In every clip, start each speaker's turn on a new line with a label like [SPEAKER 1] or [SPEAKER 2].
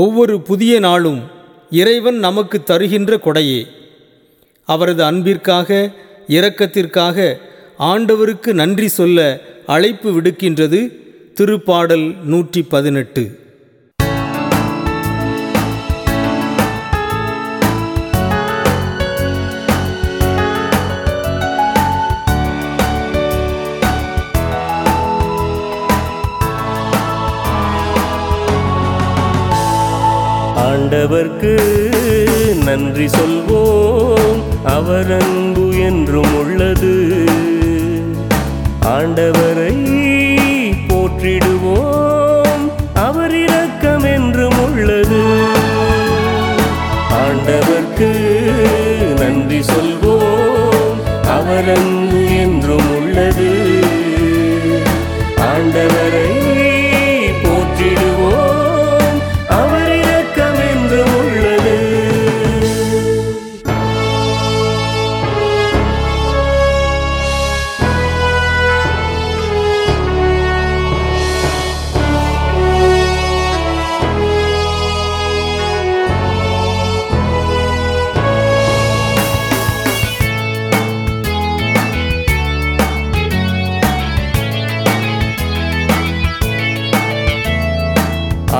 [SPEAKER 1] ஒவ்வொரு புதிய நாளும் இறைவன் நமக்கு தருகின்ற கொடையே. அவரது அன்பிற்காக இரக்கத்திற்காக ஆண்டவருக்கு நன்றி சொல்ல அழைப்பு விடுக்கின்றது திருப்பாடல் நூற்றி பதினெட்டு.
[SPEAKER 2] ஆண்டவர்க்கு நன்றி சொல்வோம். அவர் அன்பு என்றும் உள்ளது. ஆண்டவரை போற்றிடுவோம். அவர் இரக்கம் என்றும் உள்ளது. ஆண்டவர்க்கு நன்றி சொல்வோம். அவர் அன்பு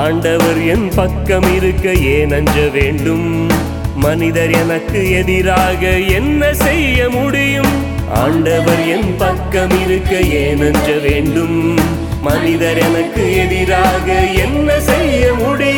[SPEAKER 2] ஆண்டவர் என் பக்கம் இருக்க ஏன் அஞ்ச வேண்டும்? மனிதர் எனக்கு எதிராக என்ன செய்ய முடியும்? ஆண்டவர் என் பக்கம் இருக்க ஏன் அஞ்ச வேண்டும்? மனிதர் எனக்கு எதிராக என்ன செய்ய முடியும்?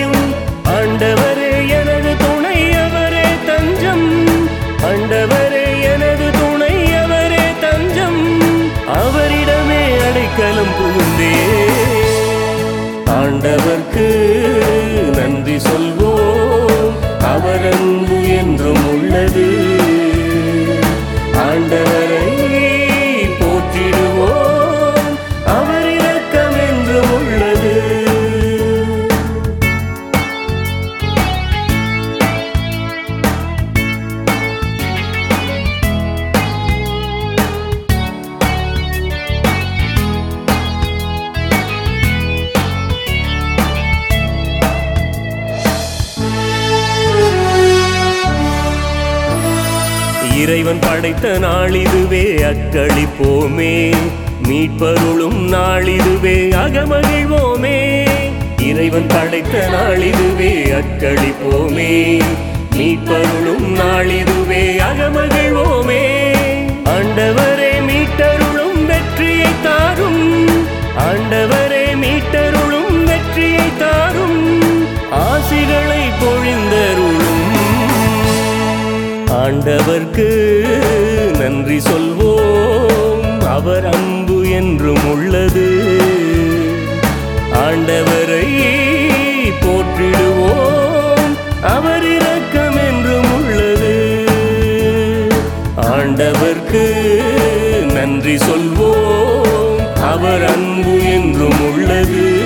[SPEAKER 2] அவருக்கு நன்றி சொல்வோம். அவர் அன்பு என்றும் உள்ளது. இறைவன் படைத்த நாளிதுவே அக்களிப்போமே. மீட்பருளும் நாளிதுவே அகமகிழ்வோமே. இறைவன் படைத்த நாளிதுவே அக்களிப்போமே. மீட்பருளும் நாளிதுவே அகமகிழ் ஆண்டவர்க்கு நன்றி சொல்வோம். அவர் அன்பு என்றும் உள்ளது. ஆண்டவரை போற்றிடுவோம். அவர் இரக்கம் என்றும் உள்ளது. ஆண்டவர்க்கு நன்றி சொல்வோம். அவர் அன்பு என்றும் உள்ளது.